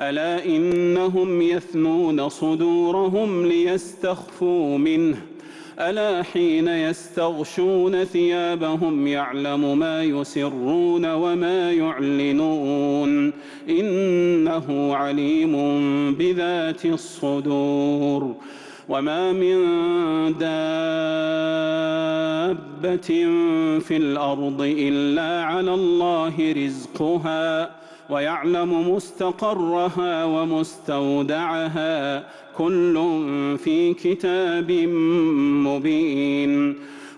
ألا إنهم يثنون صدورهم ليستخفوا منه ألا حين يستغشون ثيابهم يعلم ما يسرون وما يعلنون إنه عليم بذات الصدور وما من دابة في الأرض إلا على الله رزقها ويعلم مستقرها ومستودعها. كل في كتاب مبين.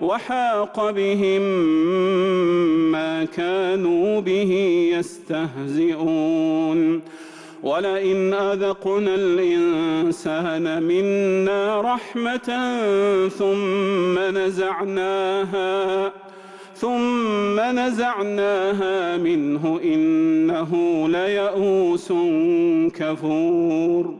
وحاق بهم ما كانوا به يستهزئون. ولئن أذقنا الإنسان منا رحمة ثم نزعناها ثم نزعناها منه إنه ليئوس كفور.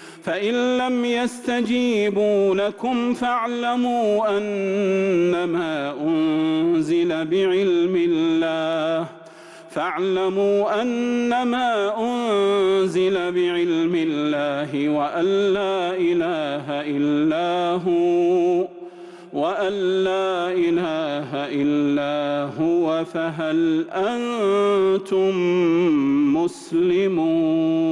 فإن لم يستجيبوا لكم فاعلموا أنما أنزل بعلم الله. فاعلموا أنما أنزل بعلم الله وأن لا إله إلا هو وأن لا إله إلا هو فهل أنتم مسلمون؟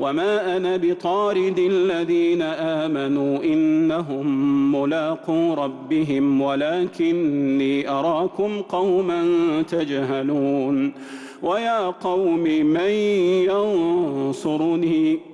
وما أنا بطارد الذين آمنوا إنهم ملاقو ربهم ولكني أراكم قوما تجهلون ويا قوم من ينصرني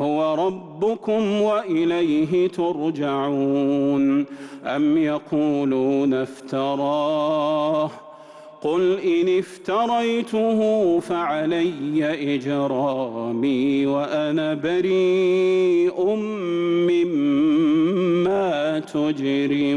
هو ربكم وإليه ترجعون. أم يقولون افتراه؟ قل إن افتريته فعلي إجرامي وأنا بريء مما تجرمون.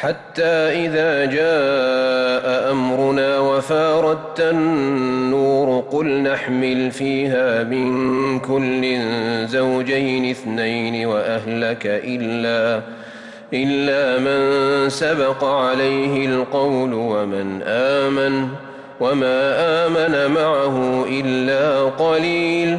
حتى إذا جاء أمرنا وفاردت النور قل نحمل فيها من كل زوجين اثنين وأهلك إلا إلا من سبق عليه القول ومن آمن وما آمن معه إلا قليل.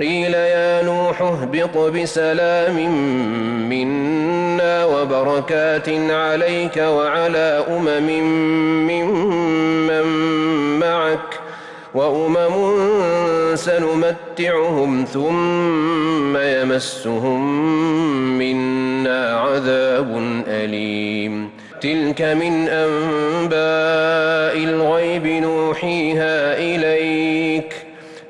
قيل يا نوح اهبط بسلام منا وبركات عليك وعلى أمم ممن معك وأمم سنمتعهم ثم يمسهم منا عذاب أليم. تلك من أنباء الغيب نوحيها إليك.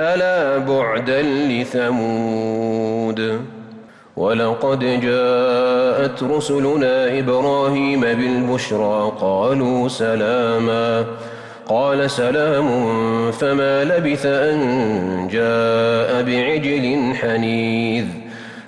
ألا بعدا لثمود ولقد جاءت رسلنا إبراهيم بالبشرى قالوا سلاما قال سلام فما لبث أن جاء بعجل حنيذ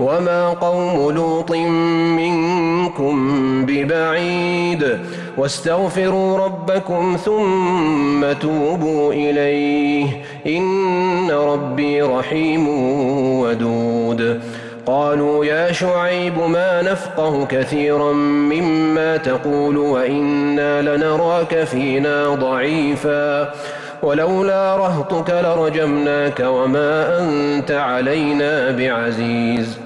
وما قوم لوط منكم ببعيد واستغفروا ربكم ثم توبوا إليه إن ربي رحيم ودود قالوا يا شعيب ما نفقه كثيرا مما تقول وإنا لنراك فينا ضعيفا ولولا رهطك لرجمناك وما أنت علينا بعزيز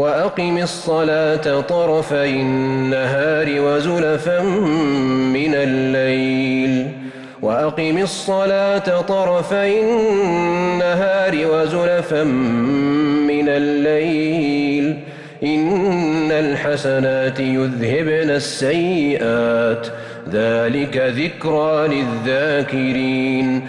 وأقم الصلاة طرفي النهار وزلفا من الليل. وأقم الصلاة طرفي النهار وزلفا من الليل. إن الحسنات يذهبن السيئات. ذلك ذكرى للذاكرين.